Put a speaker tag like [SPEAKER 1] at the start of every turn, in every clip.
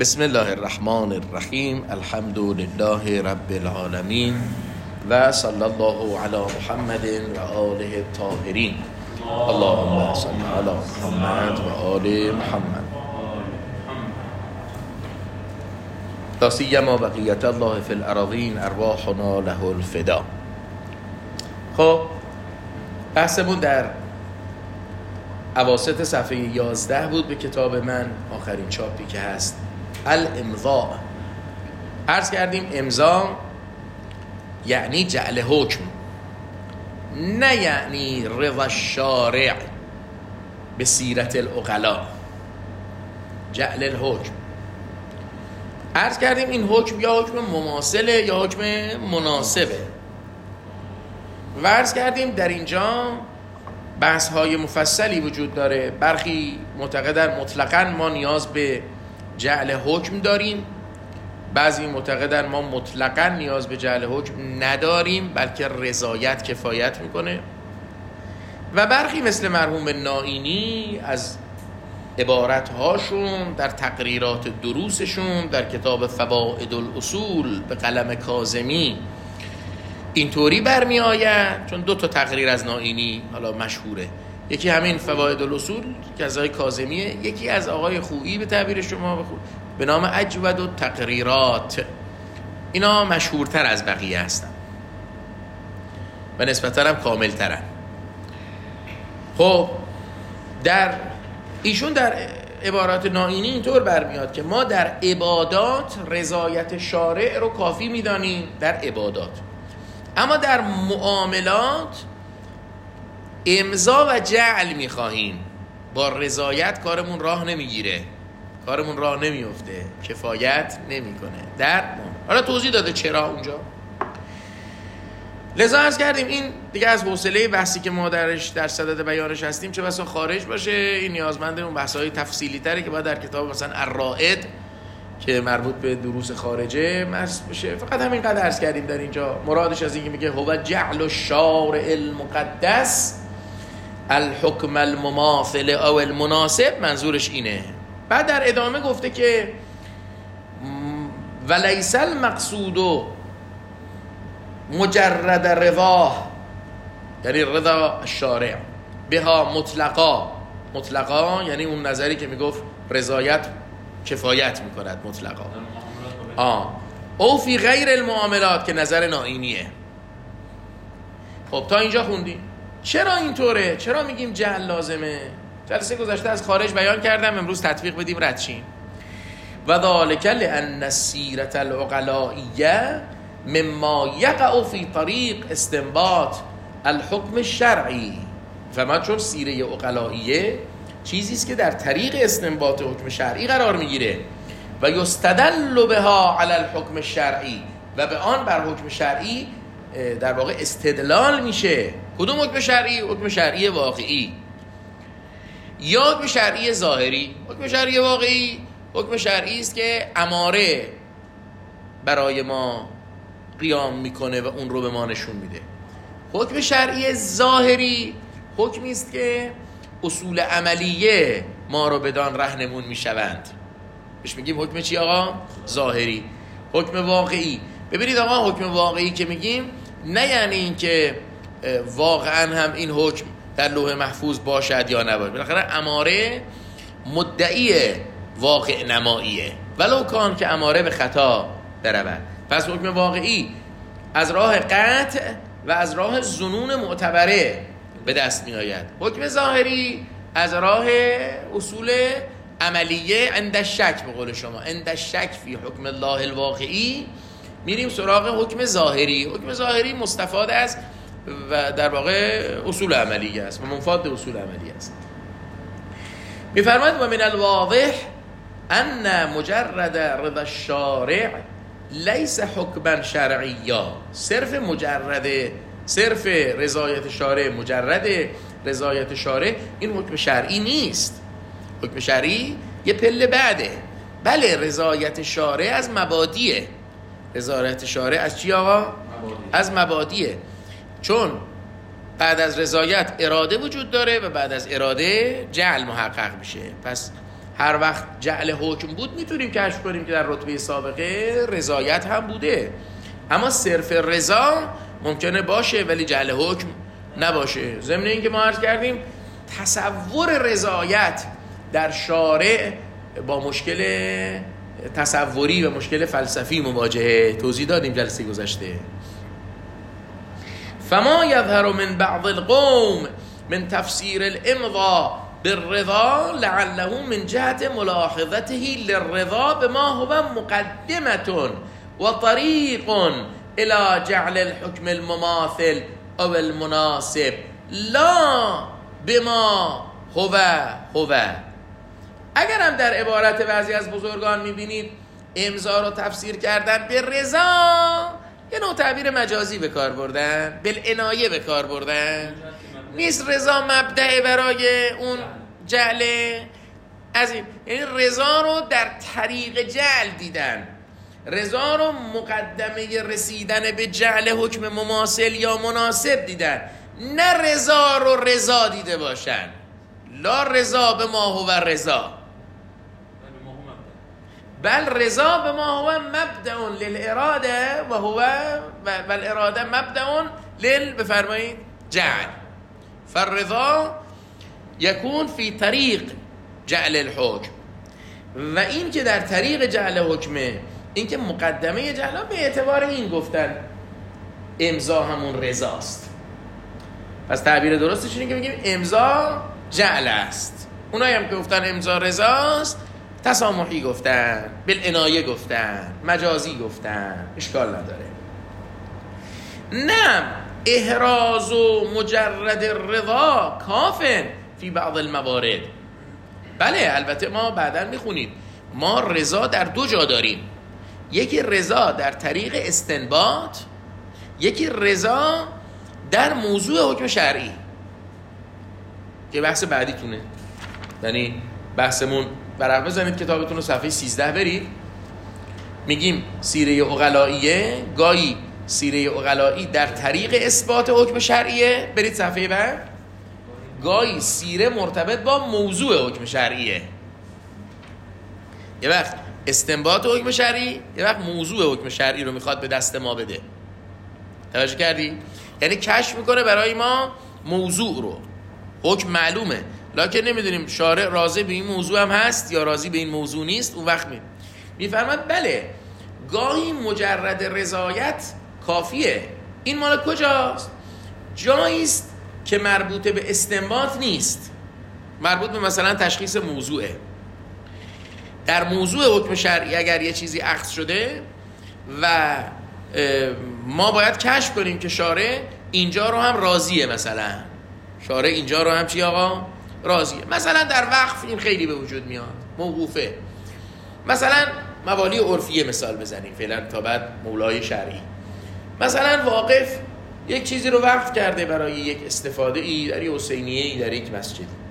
[SPEAKER 1] بسم الله الرحمن الرحیم. الحمد لله رب العالمین و صلی الله علی محمد و آله الطاهرین. اللهم صل علی محمد و آل محمد. لا سیما بقیت الله فی الاراضین ارواحنا له الفدا. خب بحثمون در اواسط صفحه 11 بود به کتاب من آخرین چاپی که هست. الامضاء. عرض کردیم امضا یعنی جعل حکم نه یعنی رضا شارع به سیرت الاغلا جعل الحکم. عرض کردیم این حکم یا حکم مماثله یا حکم مناسبه. و عرض کردیم در اینجا بحث های مفصلی وجود داره. برخی معتقدن مطلقا ما نیاز به جعل حکم داریم. بعضی معتقدن ما مطلقا نیاز به جعل حکم نداریم بلکه رضایت کفایت می‌کنه. و برخی مثل مرحوم نائینی از عبارت هاشون در تقریرات دروسشون در کتاب فواید الاصول به قلم کازمی اینطوری برمی آید چون دو تا تقریر از نائینی حالا مشهوره. یکی همین فواید الاصول که از آقای کازمیه یکی از آقای خویی به تعبیر شما بخور به نام اجود و تقریرات. اینا مشهورتر از بقیه هستن. و نسبتا هم کامل ترن خب در ایشون در عبارات نائینی اینطور برمیاد که ما در عبادات رضایت شارع رو کافی می‌دانیم در عبادات. اما در معاملات امضا و جعل می‌خواهیم. با رضایت کارمون راه نمی‌گیره. کارمون راه نمیفته کفایت نمی‌کنه. در حالا توضیح داده چرا اونجا. لذا ارز کردیم این دیگه از حوصله بحثی که ما درش در صدد بیانش هستیم چه بسا خارج باشه. این نیازمند اون بحث های تفصیلی تره که باید در کتاب مثلا الرائد که مربوط به دروس خارجه مرس بشه. فقط همین قدر عرض کردیم در اینجا. مرادش از اینکه میگه هو جعل الشارع المقدس. الحکم المماثل او المناسب منظورش اینه. بعد در ادامه گفته که ولیس المقصود مجرد رضا یعنی رضا شارع بها مطلقا. مطلقا یعنی اون نظری که می‌گفت رضایت کفایت می‌کند مطلقا. آه. او فی غیر المعاملات که نظر نائینیه. خب تا اینجا خوندیم. چرا اینطوره؟ چرا میگیم جهل لازمه؟ جلسه گذشته از خارج بیان کردم امروز تطبیق بدیم ردشیم و ذالک لان السیرت العقلائیه مما یقع فی طریق استنباط الحکم شرعی. فما چون سیره اقلائیه چیزی است که در طریق استنباط حکم شرعی قرار می‌گیره. و یستدل بها علی الحکم شرعی و به آن بر حکم شرعی در واقع استدلال میشه. کدوم حکم شرعی؟ حکم شرعی واقعی. یا حکم شرعی ظاهری؟ حکم شرعی واقعی. حکم شرعی است که اماره برای ما قیام می‌کنه و اون رو به ما نشون میده. حکم شرعی ظاهری حکمی است که اصول عملیه ما رو بدان رهنمون می‌شوند. بهش میگیم حکم چی آقا؟ ظاهری. حکم واقعی. ببینید آقا حکم واقعی که میگیم نه یعنی اینکه واقعا هم این حکم در لوح محفوظ باشد یا نباشد. بالاخره اماره مدعی واقع نماییه. ولو کان که اماره به خطا برود. پس حکم واقعی از راه قطع و از راه زنون معتبره به دست می آید حکم ظاهری از راه اصول عملیه عند شک به قول شما. عند شک فی حکم الله الواقعی میریم سراغ حکم ظاهری. حکم ظاهری مستفاد است و در واقع اصول عملیه است و منفاد اصول عملیه است. میفرماید و من الواضح ان مجرد رضا الشارع لیس حکما شرعیا. صرف مجرد صرف رضایت شارع مجرد رضایت شارع این حکم شرعی نیست. حکم شرعی یه پله بعده. بله رضایت شارع از مبادیه. رضایت شارع از چی آقا؟ از مبادیه. چون بعد از رضایت اراده وجود داره و بعد از اراده جعل محقق میشه. پس هر وقت جعل حکم بود می‌تونیم کشف کنیم که در رتبه سابقه رضایت هم بوده. اما صرف رضا ممکنه باشه ولی جعل حکم نباشه. ضمن اینکه ما عرض کردیم تصور رضایت در شارع با مشکل تصوری و مشکل فلسفی مواجهه توضیح دادیم جلسه گذشته. فما یظهر من بعض القوم من تفسیر الامضا بالرضا لعله من جهت ملاحظته للرضا بما هو مقدمة وطريق الى جعل الحكم المماثل او المناسب لا بما هو هو. اگر هم در عبارت بعضی از بزرگان می‌بینید امضا رو تفسیر کردن به رضا یه نوع تعبیر مجازی به کار بردن بالعنایه به کار بردن. نیست رضا مبدع برای اون جعل از این یعنی رضا رو در طریق جعل دیدن. رضا رو مقدمه رسیدن به جعل حکم مماثل یا مناسب دیدن. نه رضا رو رضا دیده باشن. لا رضا به ما هو رضا. بل رضا به ما هو مبدع للاراده و هو و الاراده مبدع لل بفرمایید جعل. فالرضا یکون فی طریق جعل الحکم. و این که در طریق جعل حکمه این که مقدمه جعل به اعتبار این گفتن امضا همون رضاست. پس تعبیر درستش اینه که بگیم امضا جعل است. اونایی هم که گفتن امضا رضاست تسامحی گفتن بالعنایه گفتن مجازی گفتن اشکال نداره. نه احراز و مجرد رضا کافن فی بعض الموارد. بله البته ما بعدا می‌خونیم. ما رضا در دو جا داریم. یکی رضا در طریق استنباط یکی رضا در موضوع حکم شرعی. که بحث بعدیتونه یعنی بحثمون برق بزنید کتابتون رو صفحه 13 برید. میگیم سیره اغلائیه گاهی سیره اغلایی در طریق اثبات حکم شرعیه. برید صفحه بعد. گاهی سیره مرتبط با موضوع حکم شرعیه. یه وقت استنباط حکم شرعی یه وقت موضوع حکم شرعی رو می‌خواد به دست ما بده. توجه کردی؟ یعنی کشف می‌کنه برای ما موضوع رو. حکم معلومه. لکن نمی‌دونیم شارع راضی به این موضوع هم هست یا راضی به این موضوع نیست اون وقت می میفرماد بله گاهی مجرد رضایت کافیه. این مال کجاست؟ جاییست که مربوط به استنباط نیست. مربوط به مثلا تشخیص موضوعه. در موضوع حکم شرعی اگر یه چیزی اخذ شده و ما باید کشف کنیم که شارع اینجا رو هم راضیه مثلا. شارع اینجا رو هم چی آقا؟ راضیه. مثلا در وقف این خیلی به وجود میاد. موقوفه. مثلا موالی عرفیه مثال بزنیم. فعلا تا بعد مولای شرعی. مثلا واقف یک چیزی رو وقف کرده برای یک استفاده ای در یک حسینیه ای در یک مسجد.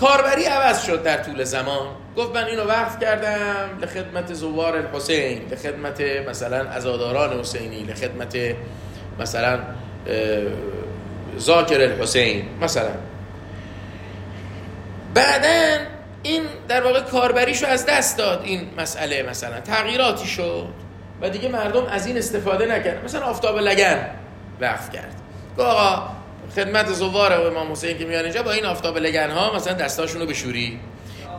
[SPEAKER 1] کاربری عوض شد در طول زمان. گفت من اینو وقف کردم لخدمت زوار الحسین لخدمت مثلا ازاداران حسینی لخدمت مثلا زاکر الحسین مثلا. بعدا این در واقع کاربریشو از دست داد این مسئله مثلا. تغییراتی شد و دیگه مردم از این استفاده نکردن مثلا آفتاب لگن وقف کرد. گفت آقا خدمت زوار و امام حسین که میان اینجا با این آفتاب لگن ها مثلا دستاشونو بشوری.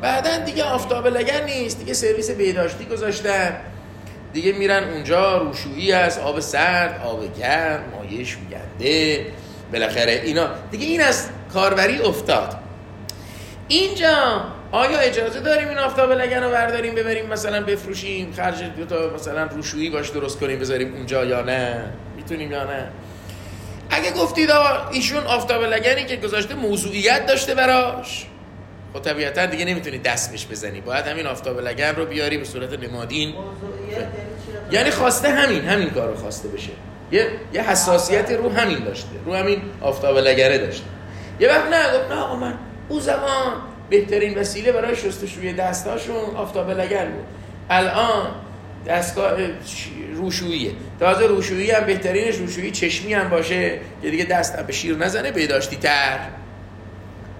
[SPEAKER 1] بعدا دیگه آفتاب لگن نیست. دیگه سرویس بهداشتی گذاشتن. دیگه میرن اونجا روشویی هست آب سرد آب گرم مایش میگنده. بالاخره اینا. دیگه این از کاربری افتاد. اینجا آیا اجازه داریم این آفتاب لگن رو برداریم ببریم مثلا بفروشیم خرج دو تا مثلا روشویی باش درست کنیم بذاریم اونجا یا نه؟ می‌تونیم یا نه؟ اگه گفتید ایشون آفتاب لگنی که گذاشته موضوعیت داشته براش خب طبیعتا دیگه نمی‌تونی دست بهش بزنی. باید همین آفتاب لگن رو بیاری به صورت نمادین. یعنی خواسته همین همین کار رو خواسته بشه. یه, یه حساسیت رو همین داشته رو همین آفتاب لگنه داشته. یه وقت نه گفت نه من او زمان بهترین وسیله برای شستشوی دستاشون آفتاب لگن بود. الان دستگاه روشوییه. تازه روشویی هم بهترینش روشویی چشمی هم باشه که دیگه دست به شیر نزنه بهداشتی تر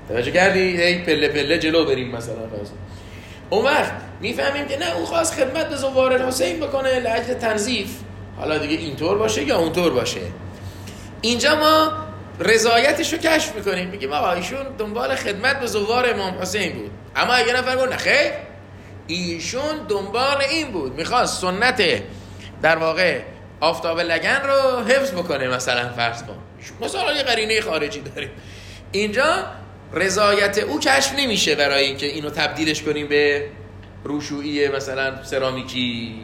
[SPEAKER 1] توجه کردی؟ هی پله پله جلو بریم مثلا. اون وقت می‌فهمیم که نه او خواست خدمت به زوار حسین بکنه لحجه تنظیف. حالا دیگه اینطور باشه یا اونطور باشه؟ اینجا ما رضایتش رو کشف می‌کنیم. میگیم آقا ایشون دنبال خدمت به زوار امام حسین بود. اما اگه نفر گفت نخیر ایشون دنبال این بود. می‌خواست سنت در واقع آفتاب لگن رو حفظ بکنه مثلا فرض کن. مثلا یه قرینه خارجی داریم اینجا رضایت او کشف نمیشه برای اینکه اینو تبدیلش کنیم به روشویی مثلا سرامیکی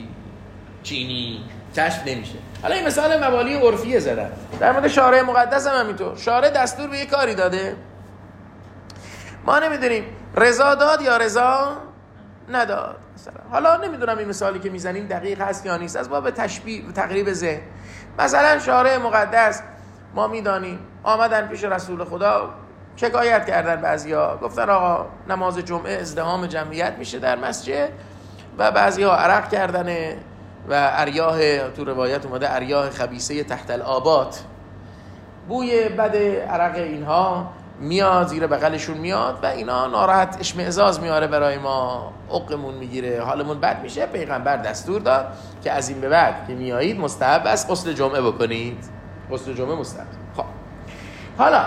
[SPEAKER 1] چینی. کشف نمیشه. حالا این مثال موالی عرفیه زدن. در مورد شارع مقدس هم همینطور. شارع دستور به یه کاری داده. ما نمی‌دونیم رضا داد یا رضا نداد. مثلا. حالا نمی‌دونم این مثالی که می‌زنیم دقیق هست یا نیست. از باب تشبیه و تقریب ذهن. مثلا شارع مقدس ما می‌دانیم آمدن پیش رسول خدا شکایت کردن بعضیا. گفتن آقا نماز جمعه ازدهام جمعیت میشه در مسجد و بعضیا عرق کردن و اریاه تو روایت اومده اریاه خبیسه تحت الابات بوی بد عرق اینها میاد زیر بغلشون میاد و اینا ناراحت اشمعزاز میاره برای ما. عقمون می‌گیره حالمون بد میشه. پیغمبر دستور داد که از این به بعد که میایید مستحب است غسل جمعه بکنید. غسل جمعه مستحب. خب. حالا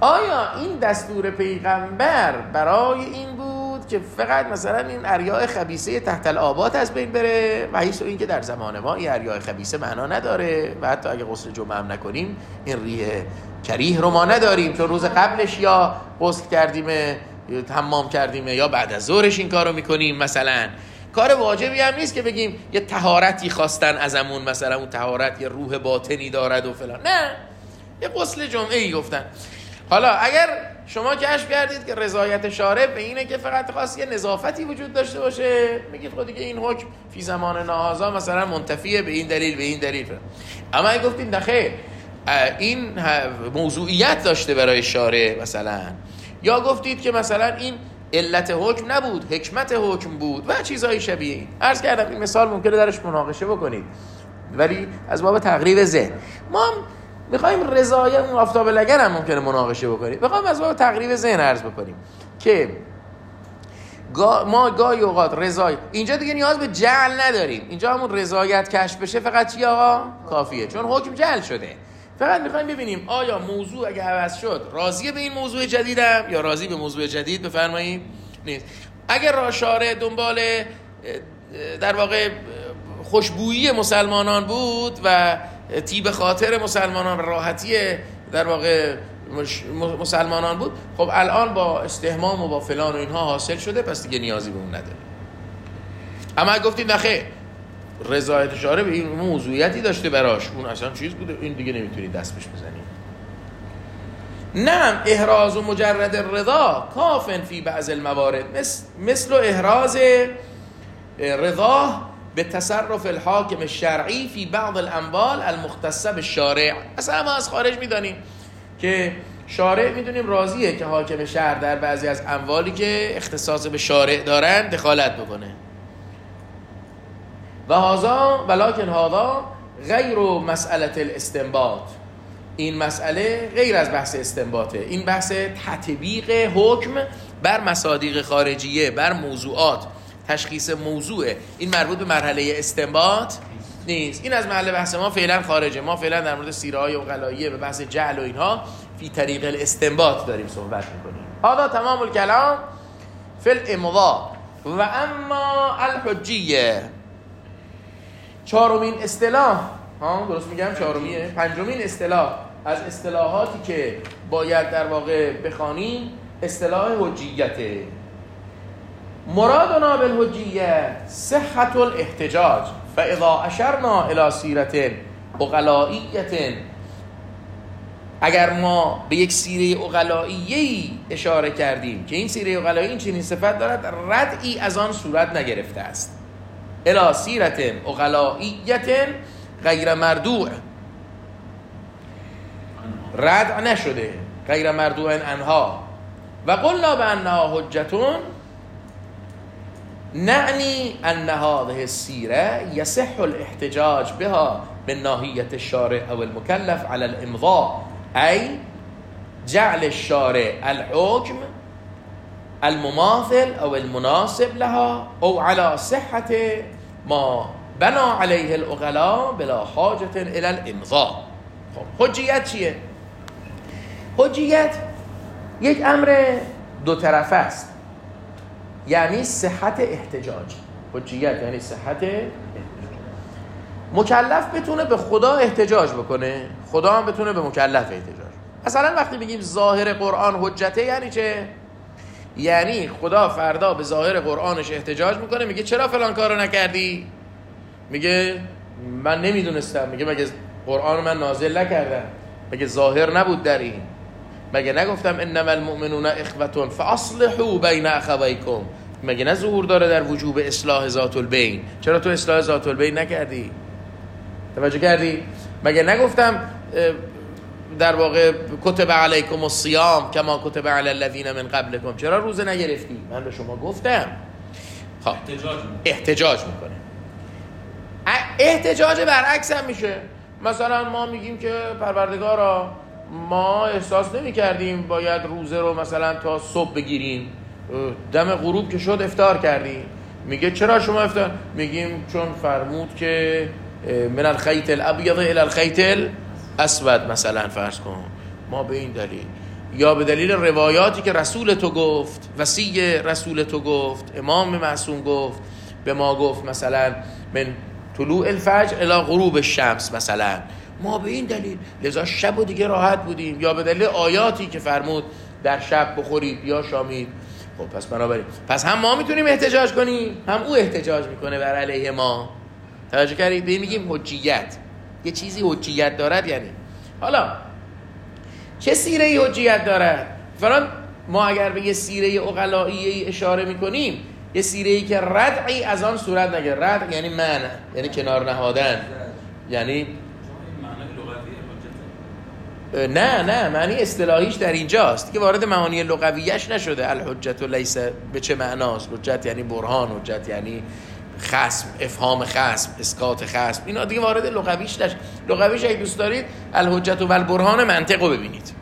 [SPEAKER 1] آیا این دستور پیغمبر برای این بود؟ که فقط مثلا این اریای خبیسه تحت الابات از بین بره و حیث این که در زمان ما این اریای خبیسه معنا نداره و حتی اگه غسل جمعه هم نکنیم این ریه کریه رو ما نداریم. چون روز قبلش یا غسل کردیم تمام کردیم یا بعد از ظهرش این کارو می‌کنیم مثلا. کار واجبی هم نیست که بگیم یه تهارتی خواستن ازمون مثلا اون تهارت یه روح باطنی دارد و فلان. نه. یه غسل جمعه ای گفتن. حالا اگر شما کشف کردید که رضایت شارع به اینه که فقط خواست یه نظافتی وجود داشته باشه. میگید خود دیگه این حکم فی زمان نهازا مثلا منتفیه به این دلیل به این دلیل. اما اگه گفتید نخیر این موضوعیت داشته برای شارع مثلا. یا گفتید که مثلا این علت حکم نبود حکمت حکم بود و چیزهای شبیه این. عرض کردم این مثال ممکنه درش مناقشه بکنید. ولی از باب تقریب ذهن. ما می‌خوایم رضایت اون آفتاب لگن هم ممکنه مناقشه بکنیم. می‌خوایم از باب تقریب ذهن عرض بکنیم که ما گاهی اوقات رضایت اینجا دیگه نیاز به جعل نداریم. اینجا همون رضایت کشف بشه فقط چی آقا؟ کافیه. چون حکم جعل شده. فقط می‌خوایم ببینیم آیا موضوع اگه عوض شد راضیه به این موضوع جدیدم یا راضی به موضوع جدید؟ بفرمایید. نیست. اگر راشاره دنبال در واقع خوشبویی مسلمانان بود و تیب خاطر مسلمانان راحتی در واقع مسلمانان بود. خب الان با استهمام و با فلان و اینها حاصل شده پس دیگه نیازی به اون نداره. اما گفتید نخیر رضایت شاره به این موضوعیتی داشته براش. اون اصلا چیز بوده این دیگه نمی‌تونید دست بهش بزنید. نعم احراز و مجرد رضا کافن فی بعض الموارد. مثل, مثل احراز رضا به تصرف الحاکم شرعی فی بعض الاموال المختصه به شارع اصلا ما از خارج می‌دانیم که شارع می‌دونیم راضیه که حاکم شهر در بعضی از اموالی که اختصاص به شارع دارن دخالت بکنه. و هازا ولکن هادا غیر مسئله الاستنباط. این مسئله غیر از بحث استنباطه. این بحث تطبیق حکم بر مصادیق خارجیه بر موضوعات. تشخیص موضوعه این مربوط به مرحله استنباط نیست. این از محل بحث ما فعلا خارجه. ما فعلا در مورد سیره های اقلاییه به بحث جعل و اینها فی طریق الاستنباط داریم صحبت می‌کنیم. هذا تمام الکلام فی الامضاء. و اما الحجیه. چهارمین اصطلاح. ها درست میگم؟ چهارمیه. پنجمین اصطلاح. از اصطلاحاتی که باید در واقع بخوانیم اصطلاح حجیته. مرادنا بالحجیه صحت الاحتجاج فاذا اشرنا الى سیرت اقلائیت اگر ما به یک سیره اقلائیه اشاره کردیم که این سیره اقلائیه این چنین صفت دارد ردی از آن صورت نگرفته است. الى سیرت اقلائیت غیر مردوع. رد نشده غیر مردوع انها. و قلنا به انها حجتون نعنی ان هذه السیره یصح الاحتجاج بها من ناحیت الشارع او المکلف على الامضاء. ای جعل الشارع الحكم المماثل او المناسب لها او على صحت ما بنا علیه الاغلا بلا حاجت الى الامضاء. خب حجیت چیه؟ حجیت یک امر دو طرفه است. یعنی صحت احتجاج. حجیت یعنی صحت مکلف بتونه به خدا احتجاج بکنه. خدا هم بتونه به مکلف احتجاج. مثلا وقتی میگیم ظاهر قرآن حجته یعنی چه؟ یعنی خدا فردا به ظاهر قرآنش احتجاج می‌کنه میگه چرا فلان کارو نکردی؟ میگه من نمی‌دونستم. میگه مگه قرآن من نازل نکردم؟ مگه ظاهر نبود در این؟ مگه نگفتم انما المؤمنون اخوتون فاصلحوا بین اخویکم؟ مگه نه ظهور داره در وجوب اصلاح ذات البین؟ چرا تو اصلاح ذات البین نکردی؟ توجه کردی؟ مگه نگفتم در واقع کتب علیکم الصیام کما کتب علی الذین من قبلکم؟ چرا روزه نگرفتی؟ من به شما گفتم. خب. احتجاج, احتجاج می‌کنه. احتجاج برعکس هم میشه. مثلا ما میگیم که پروردگارا ما احساس نمی کردیم باید روزه رو مثلا تا صبح بگیریم. دم غروب که شد افتار کردیم. میگه چرا شما افتار میگیم چون فرمود که من الخیط الابیض الى الخیط الاسود مثلا فرض کن. ما به این دلیل. یا به دلیل روایاتی که رسول تو گفت وسیع رسول تو گفت امام معصوم گفت به ما گفت مثلا من طلوع الفجر الى غروب الشمس مثلا. ما به این دلیل لذا شب و دیگه راحت بودیم. یا به دلیل آیاتی که فرمود در شب بخورید یا شامید. خب پس بنابراین پس هم ما می‌تونیم احتجاج کنیم هم او احتجاج می‌کنه بر علیه ما. توجه کردید؟ به میگیم حجیت. یه چیزی حجیت دارد یعنی. حالا چه سیره حجیت دارد؟ فران ما اگر به یه سیره اقلایی اشاره می‌کنیم یه سیره ای که ردعی از آن صورت نگه. رد یعنی من یعنی کنار نهادن. یعنی نه نه معنی اصطلاحیش در اینجاست. که وارد معانی لغویش نشده. الحجت و لیس به چه معناست؟ حجت یعنی برهان حجت یعنی خصم افهام خصم اسقاط خصم. اینا دیگه وارد لغویش نشد لغویش اگه دوست دارید الحجت و البرهان منطق رو ببینید.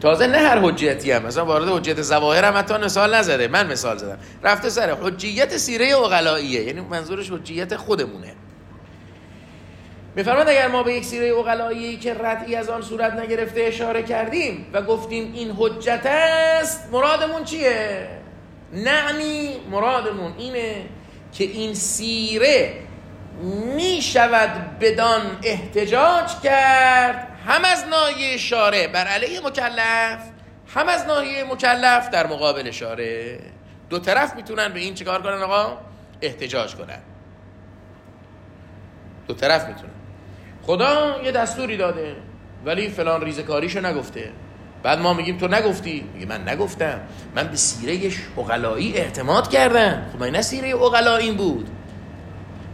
[SPEAKER 1] تازه نه هر حجیتی هم. مثلا وارد حجیت زواهر هم حتی مثال نزده. من مثال زدم. رفته سر. حجیت سیره اقلاییه. یعنی منظورش حجیت خودمونه. میفرماد اگر ما به یک سیره اقلایی که ردی از آن صورت نگرفته اشاره کردیم و گفتیم این حجت است مرادمون چیه؟ نعنی مرادمون اینه که این سیره می شود بدان احتجاج کرد هم از ناحیه شارع بر علیه مکلف هم از ناحیه مکلف در مقابل شارع دو طرف می‌تونن به این چیکار کنن آقا؟ احتجاج کنن. دو طرف می‌تونن. خدا یه دستوری داده. ولی فلان ریزکاریشو نگفته. بعد ما میگیم تو نگفتی؟ میگه من نگفتم. من به سیره اقلایی اعتماد کردم. خب من سیره اقلایی بود؟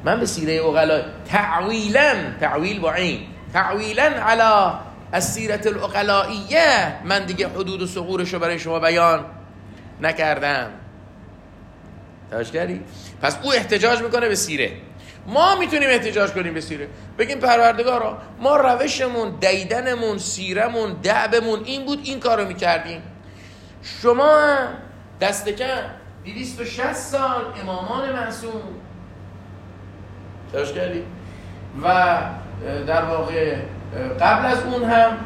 [SPEAKER 1] من به سیره اقلایی تعویلا تعویل با این تعویلا علی السیرت الاقلائیه. من دیگه حدود و سقورش رو برای شما بیان نکردم. توجه کردی؟ پس او احتجاج می‌کنه به سیره. ما می‌تونیم احتجاج کنیم به سیره. بگیم پروردگارا ما روشمون دیدنمون سیرمون دعبمون این بود این کارو می‌کردیم. شما دست کم 260 سال امامان معصوم. توجه کردی؟ و در واقع قبل از اون هم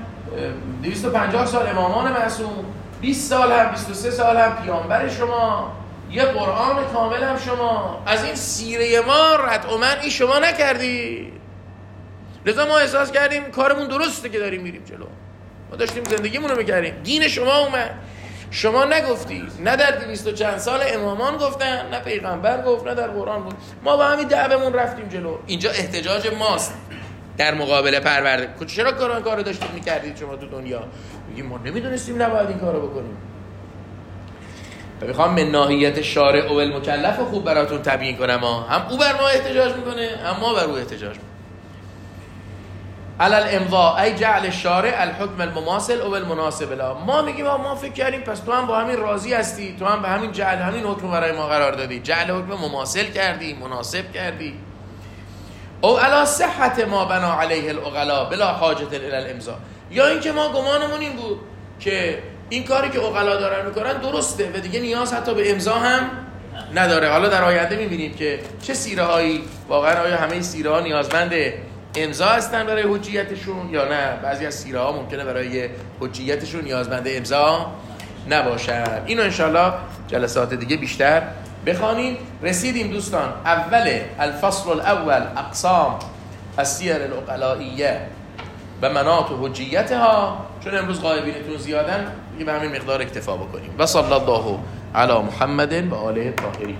[SPEAKER 1] 250 سال امامان معصوم 20 سال هم 23 سال هم پیامبر شما. یه قرآن کامل هم شما. از این سیره ما رد و من شما نکردی. لذا ما احساس کردیم کارمون درسته که داریم میریم جلو. ما داشتیم زندگیمون رو می‌کردیم. دین شما اومد. شما نگفتی. نه در دویست و چند سال امامان گفتن نه پیغمبر گفت نه در قرآن بود ما با همین دعومون رفتیم جلو. اینجا احتجاج ماست. در مقابل پرورده. چرا کاران کارو داشتید می‌کردید شما تو دنیا؟ میگیم ما نمی‌دونستیم نباید این کارو بکنیم. و می‌خوام من ناحیت شارع و المکلف خوب براتون تبیین کنم ها. هم او بر ما احتجاج می‌کنه هم ما بر او احتجاج می‌کنه. علل امضا ای جعل شارع الحکم المماثل او المناسب لا ما میگیم ما فکر کردیم پس تو هم با همین راضی هستی تو هم به همین جعل همین حکم برای ما قرار دادی. جعل حکم مماثل کردی مناسب کردی. او علا صحت ما بنا علیه الاغلا بلا حاجت الى الامضا. یا اینکه ما گمانمون این بود که این کاری که اقلا دارن می‌کنن درسته و دیگه نیاز حتی به امضا هم نداره. حالا در آینده می‌بینیم که چه سیره هایی واقعا آیا همه سیره ها نیازمند امضا هستن برای حجیتشون یا نه؟ بعضی از سیره ها ممکنه برای حجیتشون نیازمند امضا نباشن. اینو انشالله جلسات دیگه بیشتر بخوانیم. رسیدیم دوستان. اول الفصل الاول اقسام السیر الاقلائیه و منات و حجیتها. چون امروز غایبینتون زیادن دیگه به همین مقدار اکتفا بکنیم. و صلی الله علی محمد و آله طاهرین.